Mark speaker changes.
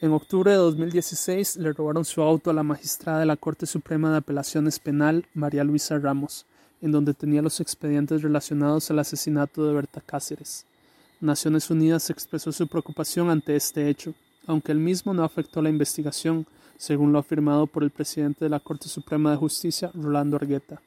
Speaker 1: En octubre de 2016 le robaron su auto a la magistrada de la Corte Suprema de Apelaciones Penal, María Luisa Ramos, en donde tenía los expedientes relacionados al asesinato de Berta Cáceres. Naciones Unidas expresó su preocupación ante este hecho, aunque el mismo no afectó la investigación, según lo afirmado por el presidente de la Corte Suprema de Justicia, Rolando Argueta.